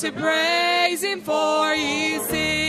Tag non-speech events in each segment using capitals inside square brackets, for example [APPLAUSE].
to praise Him for His sins.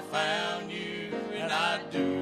I found you, and I do.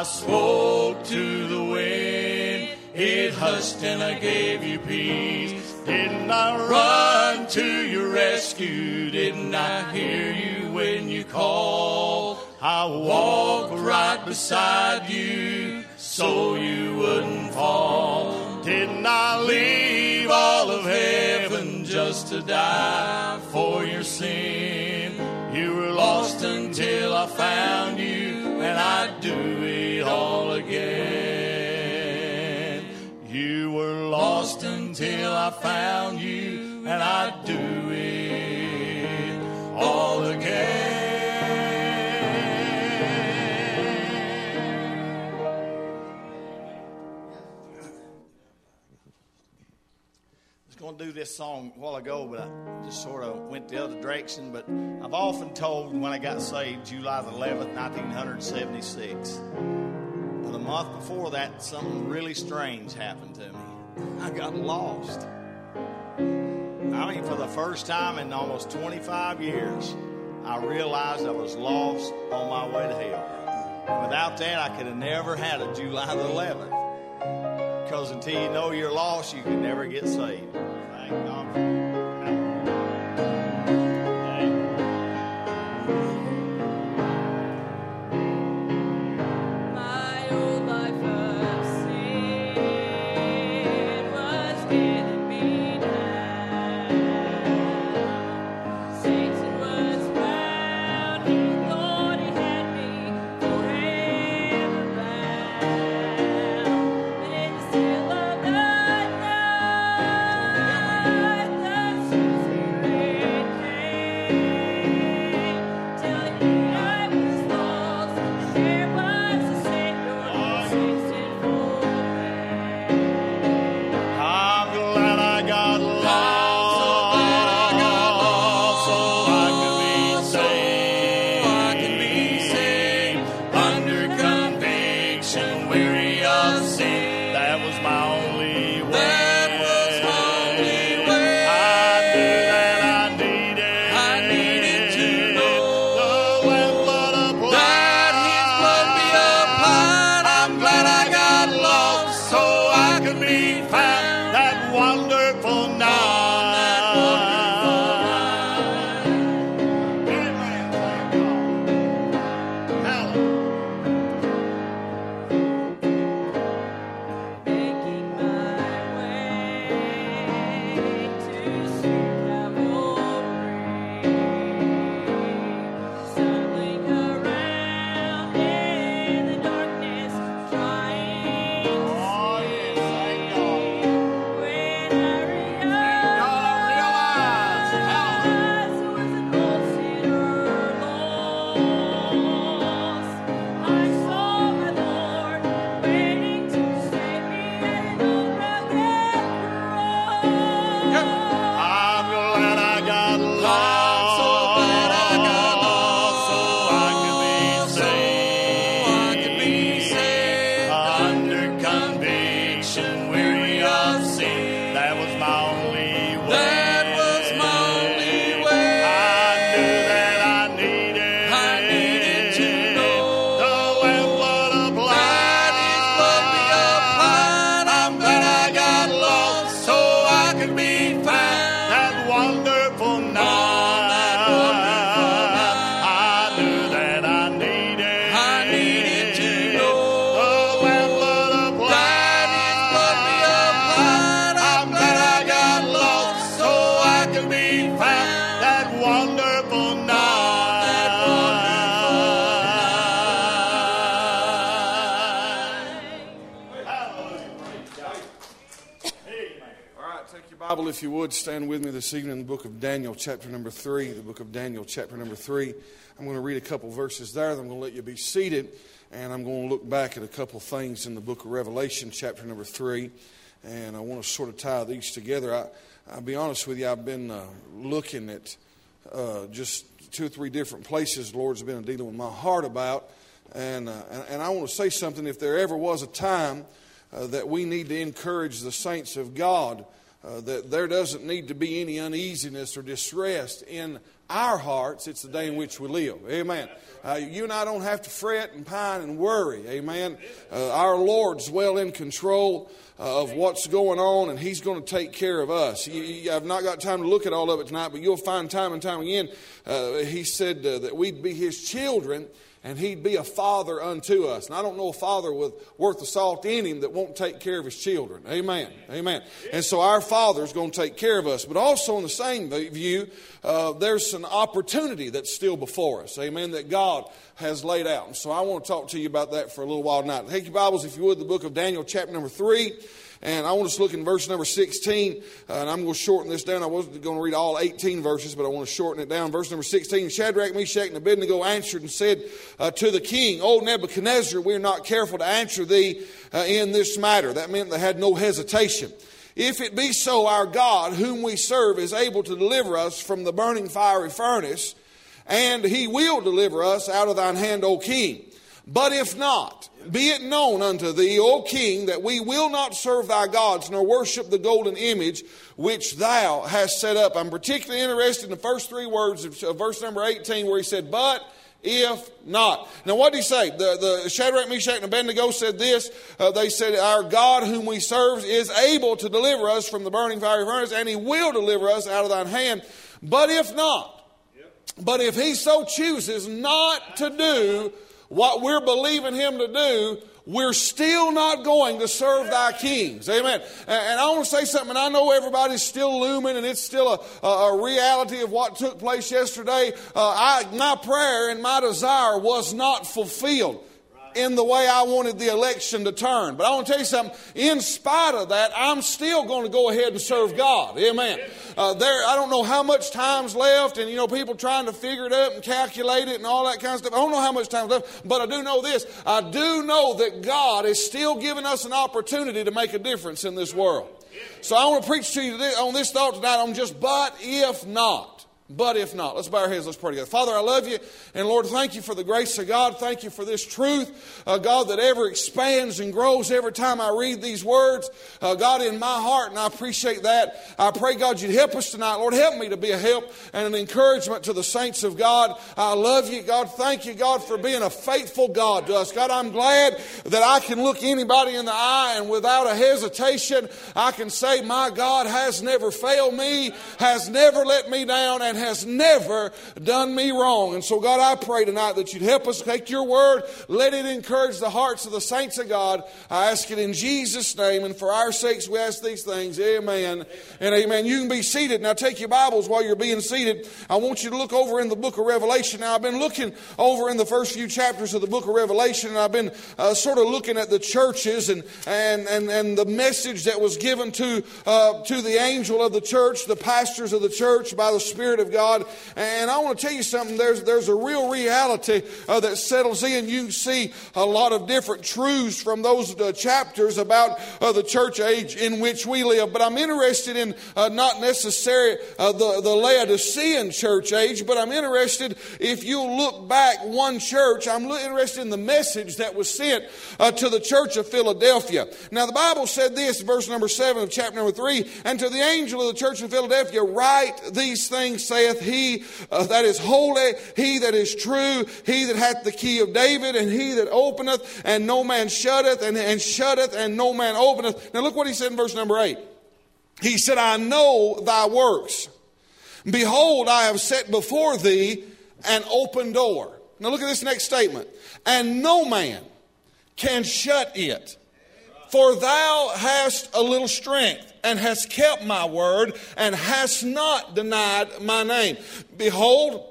I spoke to the wind, it hushed and I gave you peace. Didn't I run to your rescue? Didn't I hear you when you called? I walked right beside you so you wouldn't fall. Didn't I leave all of heaven just to die for your sin? You were lost until I found you I found you, and I'd do it all again. going to do this song a while ago, but I just sort of went the other direction. But I've often told when I got saved, July the 11th, 1976. But a month before that, something really strange happened to me. I got lost. I mean, for the first time in almost 25 years, I realized I was lost on my way to hell. And without that, I could have never had a July the 11th. Because until you know you're lost, you can never get saved. would stand with me this evening in the book of Daniel, chapter number three, the book of Daniel, chapter number three. I'm going to read a couple verses there, then I'm going to let you be seated, and I'm going to look back at a couple things in the book of Revelation, chapter number three, and I want to sort of tie these together. I, will be honest with you, I've been uh, looking at uh, just two or three different places the Lord's been dealing with my heart about, and, uh, and I want to say something. If there ever was a time uh, that we need to encourage the saints of God, uh, that there doesn't need to be any uneasiness or distress in our hearts, it's the day in which we live. Amen. Uh, you and I don't have to fret and pine and worry. Amen. Uh, our Lord's well in control uh, of what's going on, and He's going to take care of us. You, you, I've not got time to look at all of it tonight, but you'll find time and time again. Uh, he said uh, that we'd be His children and he'd be a father unto us. And I don't know a father with worth the salt in him that won't take care of his children. Amen. Amen. And so our father's going to take care of us. But also in the same view, uh, there's an opportunity that's still before us. Amen. That God has laid out. And so I want to talk to you about that for a little while tonight. Take your Bibles, if you would, the book of Daniel, chapter number three. And I want us to look in verse number 16, uh, and I'm going to shorten this down. I wasn't going to read all 18 verses, but I want to shorten it down. Verse number 16 Shadrach, Meshach, and Abednego answered and said uh, to the king, O Nebuchadnezzar, we are not careful to answer thee uh, in this matter. That meant they had no hesitation. If it be so, our God, whom we serve, is able to deliver us from the burning fiery furnace, and he will deliver us out of thine hand, O king. But if not, be it known unto thee, O king, that we will not serve thy gods, nor worship the golden image which thou hast set up. I'm particularly interested in the first three words of verse number 18, where he said, But if not. Now, what did he say? The, the Shadrach, Meshach, and Abednego said this. Uh, they said, Our God, whom we serve, is able to deliver us from the burning fiery furnace, and he will deliver us out of thine hand. But if not, but if he so chooses not to do what we're believing him to do, we're still not going to serve thy kings. Amen. And I want to say something, and I know everybody's still looming and it's still a, a reality of what took place yesterday. Uh, I, my prayer and my desire was not fulfilled in the way I wanted the election to turn. But I want to tell you something. In spite of that, I'm still going to go ahead and serve God. Amen. Uh, there, I don't know how much time's left, and you know, people trying to figure it up and calculate it and all that kind of stuff. I don't know how much time's left, but I do know this. I do know that God is still giving us an opportunity to make a difference in this world. So I want to preach to you on this thought tonight on just but if not. But if not, let's bow our heads, let's pray together. Father, I love you, and Lord, thank you for the grace of God. Thank you for this truth, uh, God, that ever expands and grows every time I read these words, uh, God, in my heart, and I appreciate that. I pray, God, you'd help us tonight. Lord, help me to be a help and an encouragement to the saints of God. I love you, God. Thank you, God, for being a faithful God to us. God, I'm glad that I can look anybody in the eye and without a hesitation, I can say, My God has never failed me, has never let me down, and has never done me wrong. And so, God, I pray tonight that you'd help us take your word, let it encourage the hearts of the saints of God. I ask it in Jesus' name, and for our sakes we ask these things. Amen and amen. You can be seated. Now, take your Bibles while you're being seated. I want you to look over in the book of Revelation. Now, I've been looking over in the first few chapters of the book of Revelation, and I've been uh, sort of looking at the churches and, and, and, and the message that was given to, uh, to the angel of the church, the pastors of the church by the Spirit of God. And I want to tell you something. There's, there's a real reality uh, that settles in. You see a lot of different truths from those uh, chapters about uh, the church age in which we live. But I'm interested in uh, not necessarily uh, the, the Laodicean church age, but I'm interested if you look back one church, I'm interested in the message that was sent uh, to the church of Philadelphia. Now, the Bible said this, verse number 7 of chapter number 3 And to the angel of the church of Philadelphia, write these things, saith he uh, that is holy, he that is true, he that hath the key of David, and he that openeth, and no man shutteth, and, and shutteth, and no man openeth. Now, look what he said in verse number 8. He said, I know thy works. Behold, I have set before thee an open door. Now look at this next statement. And no man can shut it. For thou hast a little strength, and has kept my word, and has not denied my name. Behold,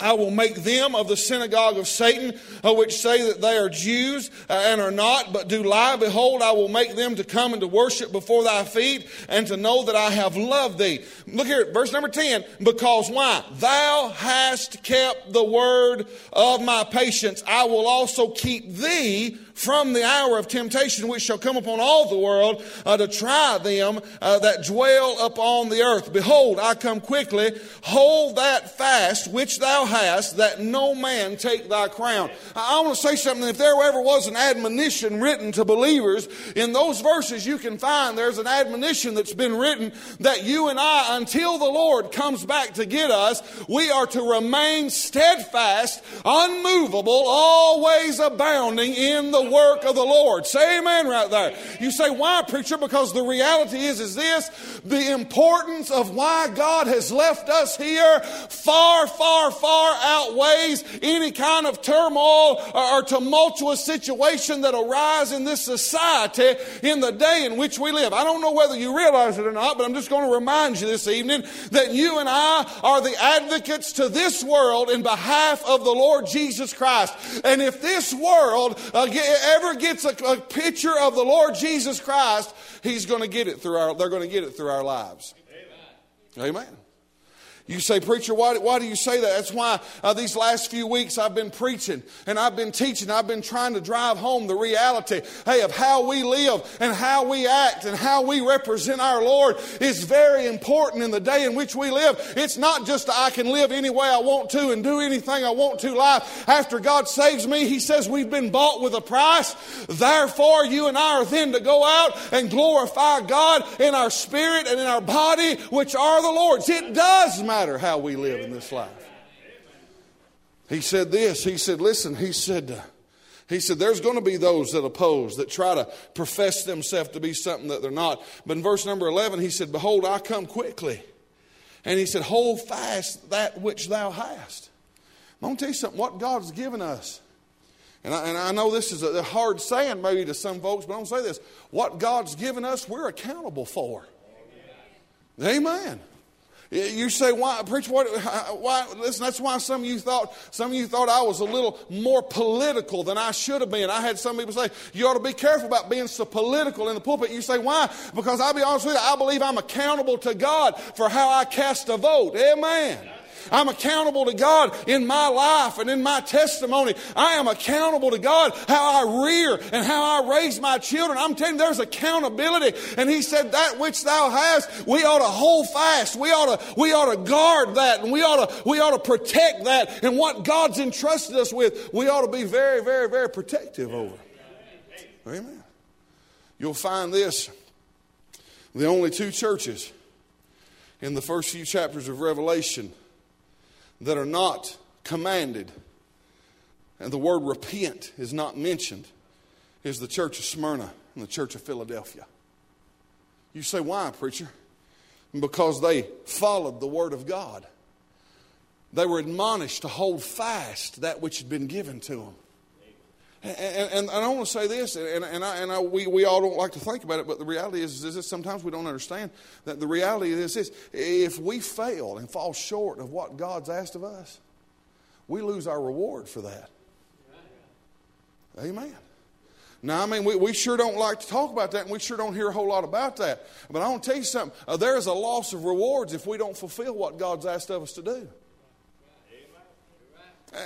I will make them of the synagogue of Satan, uh, which say that they are Jews uh, and are not, but do lie. Behold, I will make them to come and to worship before thy feet, and to know that I have loved thee. Look here, verse number 10. Because why? Thou hast kept the word of my patience. I will also keep thee from the hour of temptation which shall come upon all the world uh, to try them uh, that dwell upon the earth. Behold, I come quickly. Hold that fast which thou hast, that no man take thy crown. I, I want to say something. If there ever was an admonition written to believers, in those verses you can find there's an admonition that's been written that you and I, until the Lord comes back to get us, we are to remain steadfast, unmovable, always abounding in the work of the Lord. Say amen right there. You say, why, preacher? Because the reality is, is this, the importance of why God has left us here far, far, far outweighs any kind of turmoil or, or tumultuous situation that arise in this society in the day in which we live. I don't know whether you realize it or not, but I'm just going to remind you this evening that you and I are the advocates to this world in behalf of the Lord Jesus Christ. And if this world uh, ever gets a, a picture of the Lord Jesus Christ, he's going to get it through our, they're going to get it through our lives. Amen. Amen. You say, Preacher, why, why do you say that? That's why uh, these last few weeks I've been preaching and I've been teaching. I've been trying to drive home the reality, hey, of how we live and how we act and how we represent our Lord is very important in the day in which we live. It's not just I can live any way I want to and do anything I want to life. After God saves me, He says we've been bought with a price. Therefore, you and I are then to go out and glorify God in our spirit and in our body, which are the Lord's. It does matter matter how we live in this life. He said this. He said, listen, he said, uh, he said, there's going to be those that oppose, that try to profess themselves to be something that they're not. But in verse number 11, he said, Behold, I come quickly. And he said, Hold fast that which thou hast. I'm going to tell you something, what God's given us. And I, and I know this is a hard saying maybe to some folks, but I'm going to say this. What God's given us, we're accountable for. Amen. You say, why, preach, what, why, listen, that's why some of you thought, some of you thought I was a little more political than I should have been. I had some people say, you ought to be careful about being so political in the pulpit. You say, why? Because I'll be honest with you, I believe I'm accountable to God for how I cast a vote. Amen. I'm accountable to God in my life and in my testimony. I am accountable to God how I rear and how I raise my children. I'm telling you, there's accountability. And He said, That which thou hast, we ought to hold fast. We ought to, we ought to guard that and we ought to, we ought to protect that. And what God's entrusted us with, we ought to be very, very, very protective over. Amen. You'll find this the only two churches in the first few chapters of Revelation that are not commanded, and the word repent is not mentioned, is the church of Smyrna and the church of Philadelphia. You say, why, preacher? Because they followed the word of God. They were admonished to hold fast that which had been given to them. And, and, and I want to say this, and, and, I, and I, we, we all don't like to think about it, but the reality is, is this, sometimes we don't understand that the reality is this if we fail and fall short of what God's asked of us, we lose our reward for that. Amen. Now, I mean, we, we sure don't like to talk about that, and we sure don't hear a whole lot about that. But I want to tell you something. Uh, there is a loss of rewards if we don't fulfill what God's asked of us to do.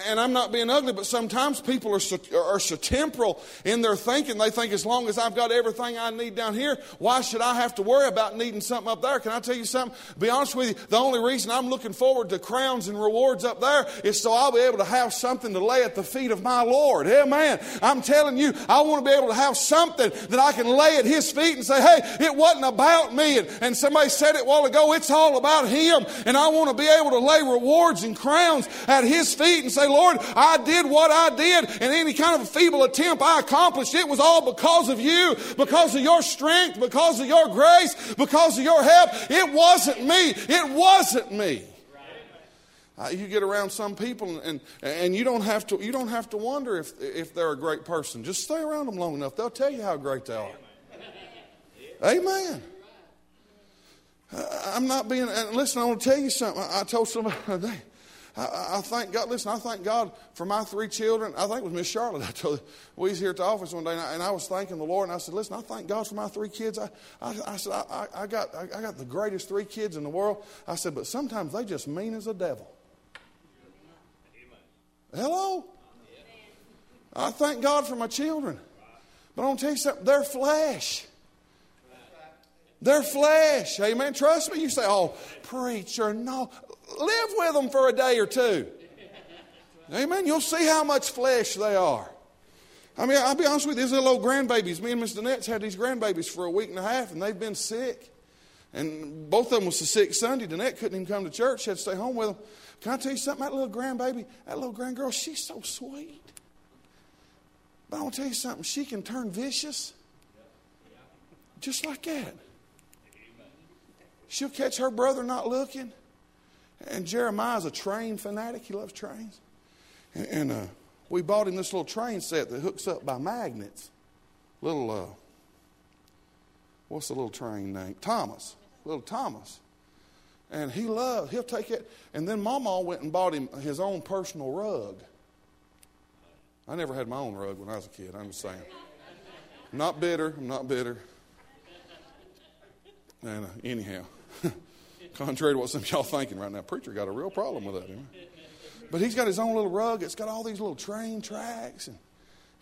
And I'm not being ugly, but sometimes people are so, are so temporal in their thinking. They think as long as I've got everything I need down here, why should I have to worry about needing something up there? Can I tell you something? Be honest with you, the only reason I'm looking forward to crowns and rewards up there is so I'll be able to have something to lay at the feet of my Lord. Amen. I'm telling you, I want to be able to have something that I can lay at His feet and say, hey, it wasn't about me. And, and somebody said it a while ago, it's all about Him. And I want to be able to lay rewards and crowns at His feet and say, Lord, I did what I did, and any kind of a feeble attempt I accomplished, it was all because of you, because of your strength, because of your grace, because of your help. It wasn't me. It wasn't me. Uh, you get around some people and, and you don't have to you don't have to wonder if if they're a great person. Just stay around them long enough; they'll tell you how great they are. Amen. Uh, I'm not being. Listen, I want to tell you something. I, told somebody. I, I, thank God. Listen, I thank God for my three children. I think it was Miss Charlotte. [LAUGHS] I told her, we was here at the office one day, and I, and I, was thanking the Lord, and I said, "Listen, I thank God for my three kids. I, I, I said, I, got, I, got the greatest three kids in the world." I said, "But sometimes they just mean as a devil." Hello. I thank God for my children. But I'm to tell you something, they're flesh. They're flesh. Amen. Trust me. You say, oh, preacher, no. Live with them for a day or two. Amen. You'll see how much flesh they are. I mean, I'll be honest with you, these little old grandbabies. Me and Miss Danette's had these grandbabies for a week and a half, and they've been sick. And both of them was so sick Sunday. Danette couldn't even come to church. She had to stay home with them. Can I tell you something? That little grandbaby, that little grandgirl, she's so sweet. But I want to tell you something. She can turn vicious just like that. She'll catch her brother not looking. And Jeremiah's a train fanatic. He loves trains. And, and uh, we bought him this little train set that hooks up by magnets. Little, uh, what's the little train name? Thomas. Little Thomas. And he loves, he'll take it. And then Mama went and bought him his own personal rug. I never had my own rug when I was a kid, I'm just saying. I'm not bitter, I'm not bitter. And uh, anyhow, [LAUGHS] contrary to what some of y'all thinking right now, preacher got a real problem with that. But he's got his own little rug. It's got all these little train tracks, and,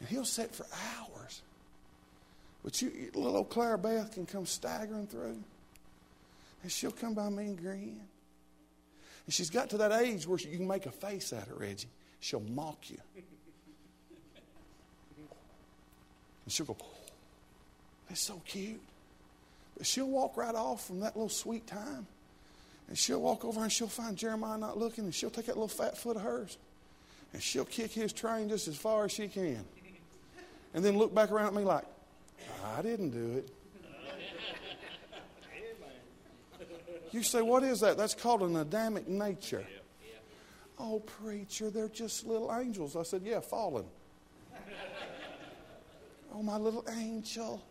and he'll sit for hours. But you, little old Clara Beth can come staggering through, and she'll come by me and grin. And she's got to that age where you can make a face at her, Reggie. She'll mock you. And she'll go, That's so cute. But she'll walk right off from that little sweet time. And she'll walk over and she'll find Jeremiah not looking, and she'll take that little fat foot of hers. And she'll kick his train just as far as she can. And then look back around at me like, I didn't do it. You say, what is that? That's called an Adamic nature. Oh, preacher, they're just little angels. I said, yeah, fallen. oh, my little angel.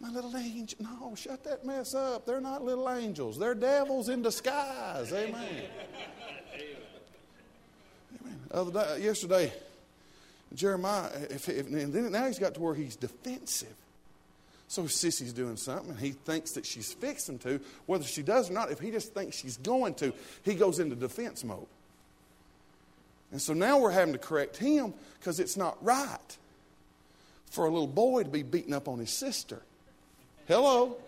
My little angel. No, shut that mess up. They're not little angels. They're devils in disguise. Amen. Amen. Other day, yesterday, Jeremiah, if, if, and then now he's got to where he's defensive. So Sissy's doing something, and he thinks that she's fixing to. Whether she does or not, if he just thinks she's going to, he goes into defense mode. And so now we're having to correct him because it's not right for a little boy to be beating up on his sister. Hello. [LAUGHS]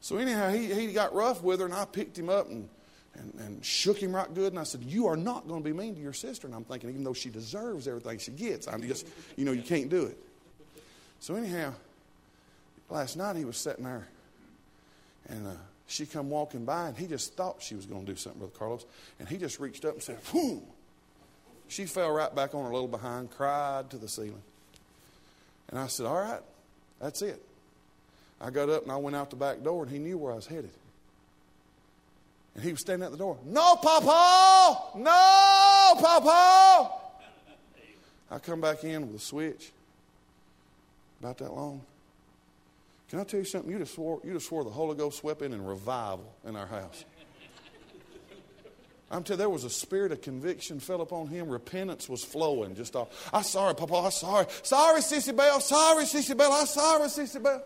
So anyhow, he, he got rough with her, and I picked him up and, and, and shook him right good. And I said, You are not going to be mean to your sister. And I'm thinking, even though she deserves everything she gets, I'm just, you know, you can't do it. So anyhow, last night he was sitting there, and uh, she come walking by, and he just thought she was going to do something, Brother Carlos. And he just reached up and said, Boom. She fell right back on her little behind, cried to the ceiling. And I said, All right, that's it. I got up and I went out the back door, and he knew where I was headed. And he was standing at the door. No, Papa! No, Papa! I come back in with a switch, about that long. Can I tell you something? You just swore, you just swore the Holy Ghost swept in and revival in our house. I'm telling you, there was a spirit of conviction fell upon him. Repentance was flowing. Just all, I'm sorry, Papa. I'm sorry. Sorry, Sissy Bell. Sorry, Sissy Bell. I'm sorry, Sissy Bell.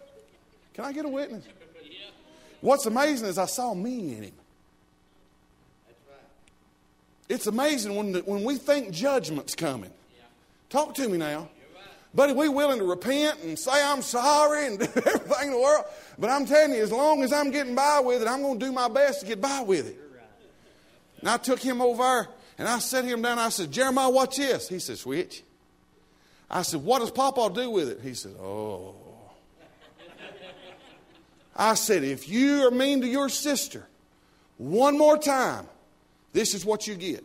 Can I get a witness? Yeah. What's amazing is I saw me in him. That's right. It's amazing when, the, when we think judgment's coming. Talk to me now. Buddy, we willing to repent and say I'm sorry and do [LAUGHS] everything in the world. But I'm telling you, as long as I'm getting by with it, I'm going to do my best to get by with it. And I took him over and I set him down. I said, Jeremiah, watch this. He said, Switch. I said, What does Papa do with it? He said, Oh. I said, If you are mean to your sister one more time, this is what you get.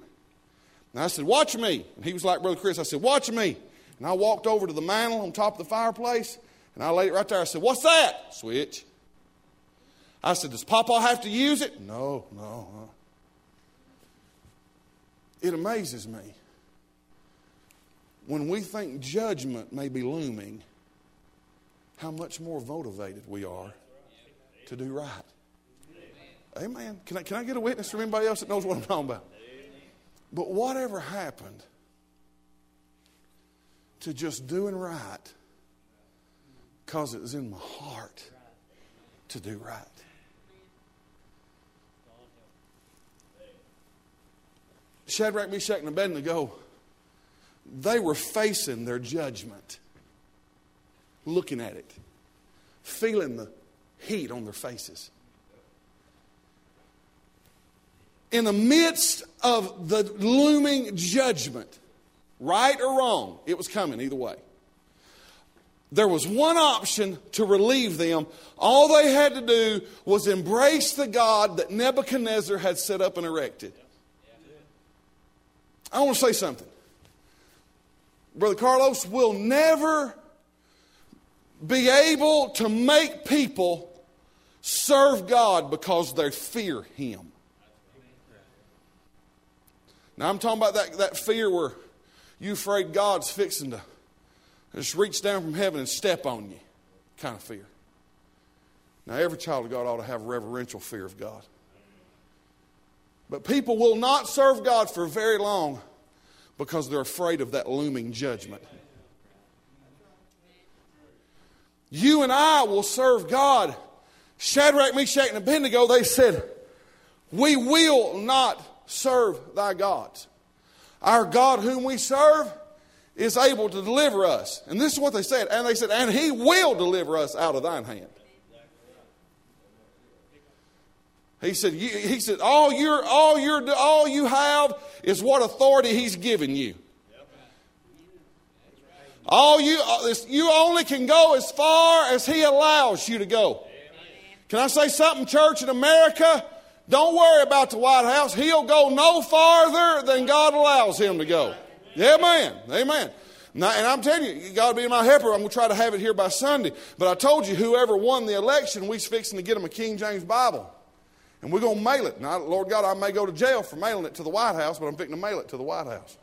And I said, Watch me. And he was like Brother Chris. I said, Watch me. And I walked over to the mantle on top of the fireplace and I laid it right there. I said, What's that? Switch. I said, Does Papa have to use it? No, no. no. It amazes me when we think judgment may be looming, how much more motivated we are to do right. Amen. Can I, can I get a witness from anybody else that knows what I'm talking about? But whatever happened to just doing right because it was in my heart to do right. Shadrach, Meshach, and Abednego, they were facing their judgment. looking at it, feeling the heat on their faces. In the midst of the looming judgment, right or wrong, it was coming either way. There was one option to relieve them. All they had to do was embrace the God that Nebuchadnezzar had set up and erected. I want to say something. Brother Carlos will never be able to make people serve God because they fear Him. Now, I'm talking about that, that fear where you afraid God's fixing to just reach down from heaven and step on you kind of fear. Now, every child of God ought to have reverential fear of God. But people will not serve God for very long because they're afraid of that looming judgment. You and I will serve God. Shadrach, Meshach, and Abednego, they said, We will not serve thy gods. Our God, whom we serve, is able to deliver us. And this is what they said. And they said, And he will deliver us out of thine hand. He said, he said, all, your, all, your, all you have is what authority he's given you. All you, uh, you only can go as far as he allows you to go. Can I say something, church in America? Don't worry about the White House. He'll go no farther than God allows him to go. Amen. Amen. Now, and I'm telling you, you got to be my helper. I'm going to try to have it here by Sunday. But I told you, whoever won the election, we's fixing to get him a King James Bible. And we're going to mail it. Now, Lord God, I may go to jail for mailing it to the White House, but I'm fixing to mail it to the White House.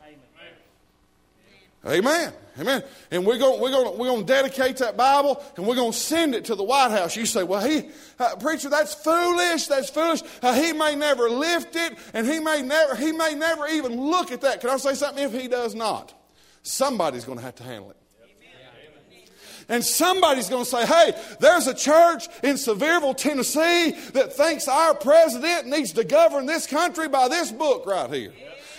Amen. Amen. And we're going, we're going, we're going to dedicate that Bible and we're going to send it to the White House. You say, well, he, uh, preacher, that's foolish. That's foolish. Uh, he may never lift it and he may never, he may never even look at that. Can I say something? If he does not, somebody's going to have to handle it. And somebody's going to say, hey, there's a church in Sevierville, Tennessee that thinks our president needs to govern this country by this book right here.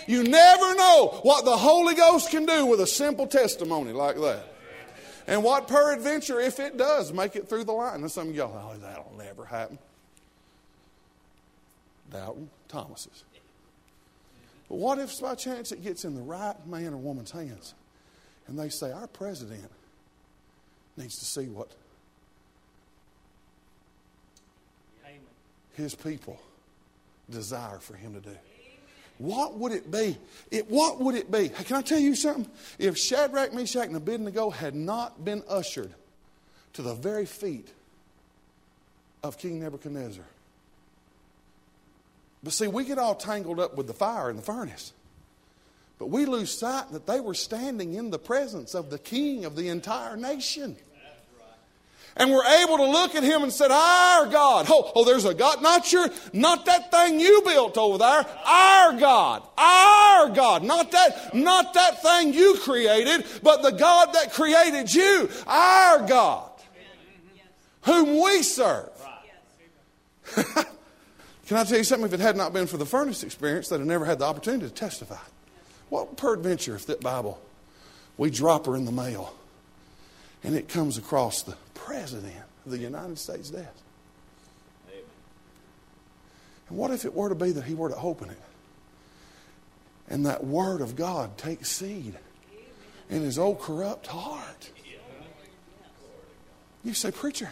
You never know what the Holy Ghost can do with a simple testimony like that. And what peradventure if it does make it through the line? And some of y'all, oh, that'll never happen. Doubting Thomas's. But what if by chance it gets in the right man or woman's hands and they say, Our president needs to see what his people desire for him to do. What would it be? It, what would it be? Can I tell you something? If Shadrach, Meshach, and Abednego had not been ushered to the very feet of King Nebuchadnezzar. But see, we get all tangled up with the fire and the furnace. But we lose sight that they were standing in the presence of the king of the entire nation. And we're able to look at him and said, Our God. Oh, oh, there's a God. Not your, not that thing you built over there. Our God. Our God. Not that, not that thing you created, but the God that created you. Our God. Whom we serve. [LAUGHS] Can I tell you something? If it had not been for the furnace experience, they'd have never had the opportunity to testify. What peradventure if that Bible, we drop her in the mail and it comes across the president of the United States desk. And what if it were to be that he were to open it and that word of God takes seed in his old corrupt heart? You say, preacher,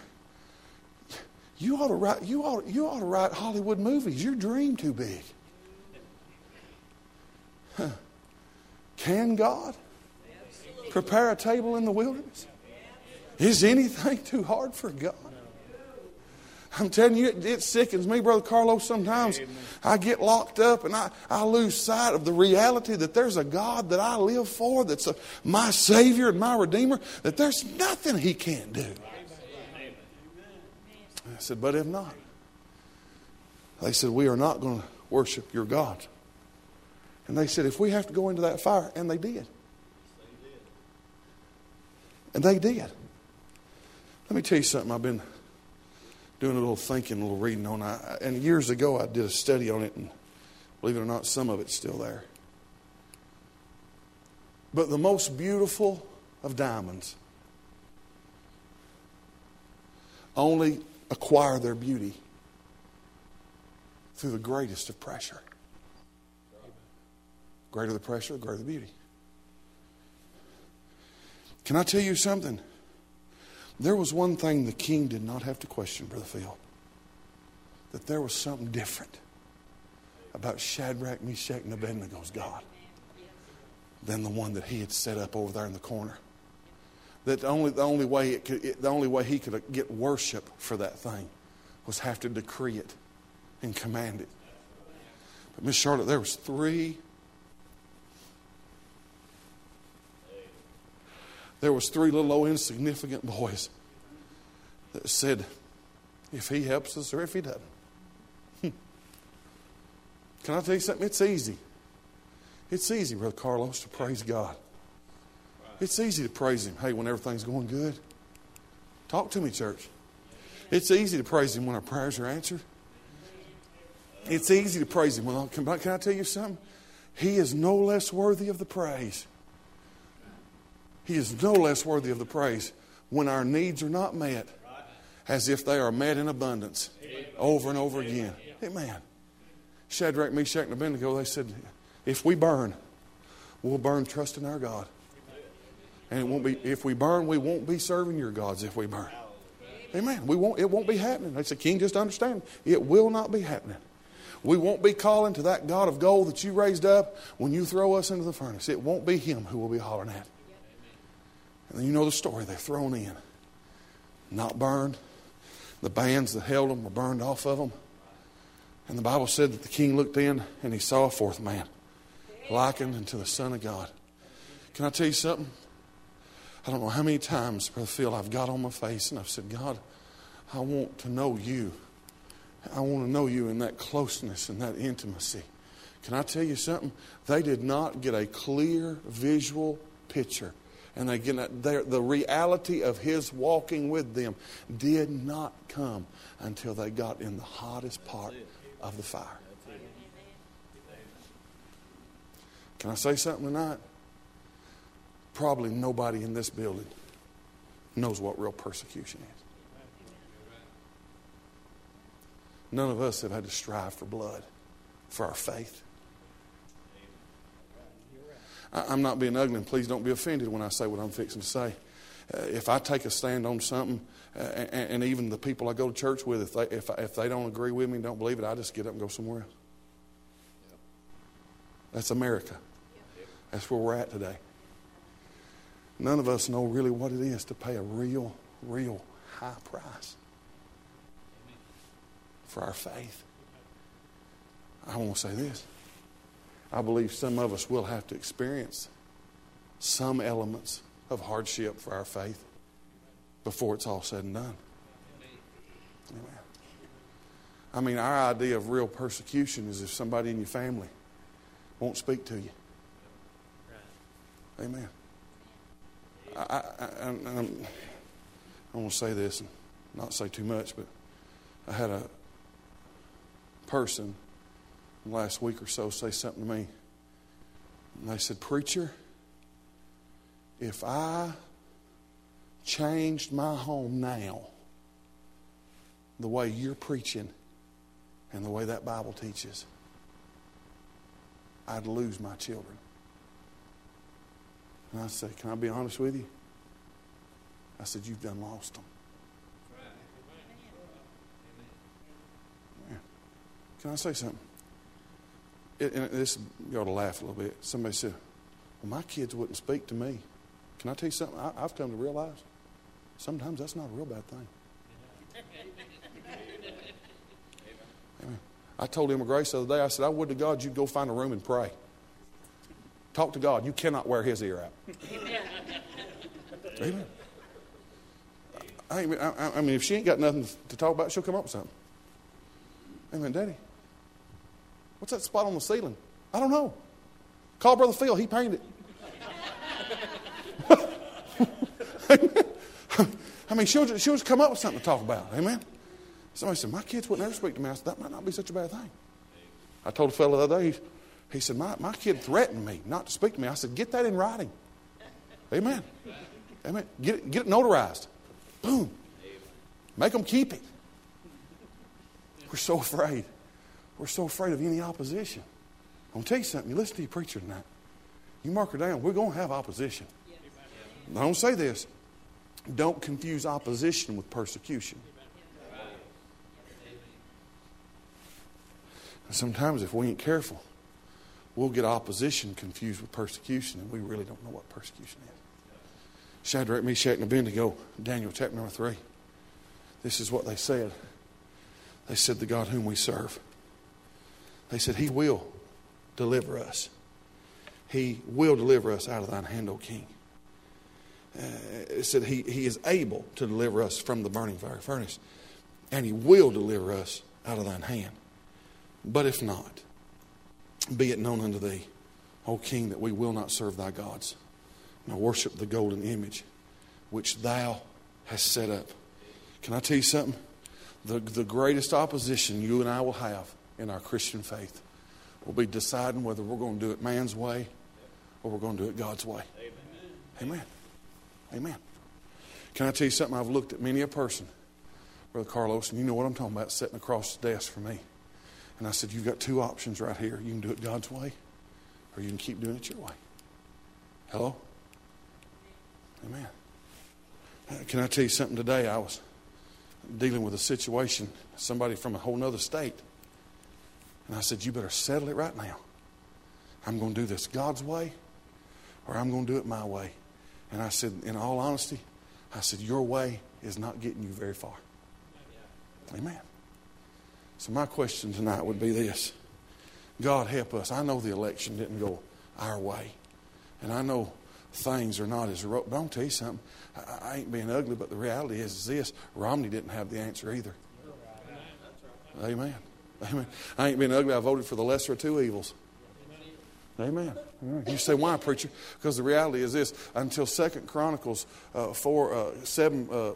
you ought to write, you ought, you ought to write Hollywood movies. Your dream too big. Huh. Can God prepare a table in the wilderness? Is anything too hard for God? I'm telling you, it, it sickens me, Brother Carlos. Sometimes Amen. I get locked up and I, I lose sight of the reality that there's a God that I live for, that's a, my Savior and my Redeemer, that there's nothing He can't do. I said, but if not, they said, we are not going to worship your God. And they said, if we have to go into that fire, and they did. And they did. Let me tell you something I've been doing a little thinking, a little reading on. I, and years ago, I did a study on it, and believe it or not, some of it's still there. But the most beautiful of diamonds only acquire their beauty through the greatest of pressure. Greater the pressure, greater the beauty. Can I tell you something? There was one thing the king did not have to question, Brother Phil. That there was something different about Shadrach, Meshach, and Abednego's God than the one that he had set up over there in the corner. That the only, the only way it could, it, the only way he could get worship for that thing was have to decree it and command it. But Miss Charlotte, there was three. There was three little old insignificant boys that said, if he helps us or if he doesn't. Hmm. Can I tell you something? It's easy. It's easy, Brother Carlos, to praise God. It's easy to praise Him. Hey, when everything's going good, talk to me, church. It's easy to praise Him when our prayers are answered. It's easy to praise Him. Well, can, can I tell you something? He is no less worthy of the praise. He is no less worthy of the praise when our needs are not met as if they are met in abundance over and over again. Amen. Shadrach, Meshach, and Abednego, they said, if we burn, we'll burn trusting our God. And it won't be if we burn, we won't be serving your gods if we burn. Amen. We won't it won't be happening. That's the king just understand. It will not be happening. We won't be calling to that God of gold that you raised up when you throw us into the furnace. It won't be him who will be hollering at. And you know the story. They're thrown in, not burned. The bands that held them were burned off of them. And the Bible said that the king looked in and he saw a fourth man, likened unto the Son of God. Can I tell you something? I don't know how many times, Brother Phil, I've got on my face and I've said, God, I want to know you. I want to know you in that closeness and that intimacy. Can I tell you something? They did not get a clear visual picture. And again, uh, the reality of his walking with them did not come until they got in the hottest part of the fire. Can I say something tonight? Probably nobody in this building knows what real persecution is. None of us have had to strive for blood for our faith. I'm not being ugly, and please don't be offended when I say what I'm fixing to say. Uh, if I take a stand on something, uh, and, and, even the people I go to church with, if they, if, if they don't agree with me and don't believe it, I just get up and go somewhere else. That's America. That's where we're at today. None of us know really what it is to pay a real, real high price for our faith. I want to say this. I believe some of us will have to experience some elements of hardship for our faith before it's all said and done. Amen. I mean, our idea of real persecution is if somebody in your family won't speak to you. Amen. I, I, I, I'm, I want to say this and not say too much, but I had a person last week or so say something to me. And they said, Preacher, if I changed my home now the way you're preaching and the way that Bible teaches, I'd lose my children. And I said, Can I be honest with you? I said, You've done lost them. Can I say something? It, and this, you ought to laugh a little bit. Somebody said, Well, my kids wouldn't speak to me. Can I tell you something? I, I've come to realize sometimes that's not a real bad thing. [LAUGHS] Amen. I told Emma Grace the other day, I said, I would to God you'd go find a room and pray. Talk to God. You cannot wear his ear out. [LAUGHS] Amen. I, I, I mean, if she ain't got nothing to talk about, she'll come up with something. Amen, Daddy. What's that spot on the ceiling? I don't know. Call Brother Phil. He painted it. [LAUGHS] I mean, she'll, she'll just come up with something to talk about. Amen. Somebody said, My kids wouldn't ever speak to me. I said, That might not be such a bad thing. I told a fellow the other day, he, he said, my, my kid threatened me not to speak to me. I said, Get that in writing. Amen. Amen. Get it, get it notarized. Boom. Make them keep it. We're so afraid. We're so afraid of any opposition. I'm going to tell you something. You listen to your preacher tonight. You mark her down. We're going to have opposition. I don't say this. Don't confuse opposition with persecution. Sometimes, if we ain't careful, we'll get opposition confused with persecution, and we really don't know what persecution is. Shadrach, Meshach, and Abednego, Daniel chapter number three. This is what they said. They said, The God whom we serve. They said, He will deliver us. He will deliver us out of thine hand, O king. Uh, it said he, he is able to deliver us from the burning fire furnace, and he will deliver us out of thine hand. But if not, be it known unto thee, O king, that we will not serve thy gods, nor worship the golden image which thou hast set up. Can I tell you something? The, the greatest opposition you and I will have in our Christian faith We'll be deciding whether we're going to do it man's way or we're going to do it God's way. Amen. Amen. Can I tell you something? I've looked at many a person, Brother Carlos, and you know what I'm talking about, sitting across the desk for me. And I said, You've got two options right here. You can do it God's way, or you can keep doing it your way. Hello? Amen. Uh, Can I tell you something today? I was dealing with a situation, somebody from a whole other state. And I said, You better settle it right now. I'm going to do this God's way, or I'm going to do it my way. And I said, In all honesty, I said, Your way is not getting you very far. Amen. So, my question tonight would be this God help us. I know the election didn't go our way. And I know things are not as But I'll tell you something. I, I ain't being ugly, but the reality is, is this Romney didn't have the answer either. Amen. Amen. I ain't being ugly. I voted for the lesser of two evils. Amen. You say, why, preacher? Because the reality is this: until Second Chronicles uh, four uh, seven uh,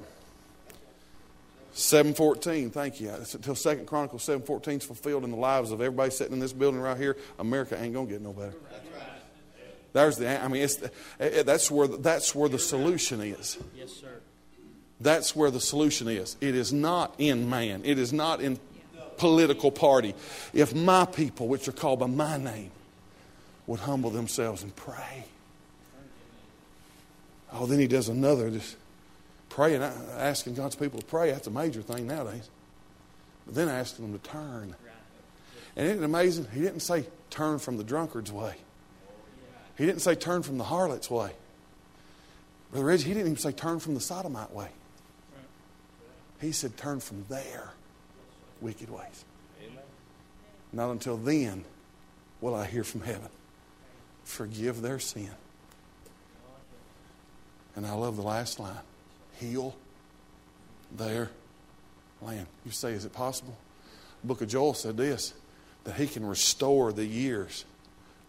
seven fourteen, thank you. Until Second Chronicles seven fourteen is fulfilled in the lives of everybody sitting in this building right here, America ain't gonna get no better. There's the. I mean, it's the, that's where that's where the solution is. Yes, sir. That's where the solution is. It is not in man. It is not in political party. If my people, which are called by my name, would humble themselves and pray. Oh, then he does another, just praying, uh, asking God's people to pray. That's a major thing nowadays. But then asking them to turn. And isn't it amazing? He didn't say turn from the drunkard's way. He didn't say turn from the harlot's way. Brother Reggie, he didn't even say turn from the sodomite way. He said turn from their wicked ways. Not until then will I hear from heaven. Forgive their sin. And I love the last line heal their land. You say, is it possible? The book of Joel said this that he can restore the years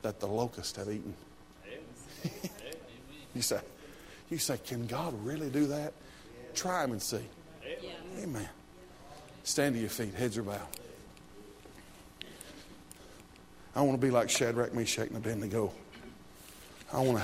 that the locusts have eaten. [LAUGHS] you say, you say, can God really do that? Try him and see. Amen. Stand to your feet, heads are bowed. I want to be like Shadrach, Meshach, and Abednego. I want to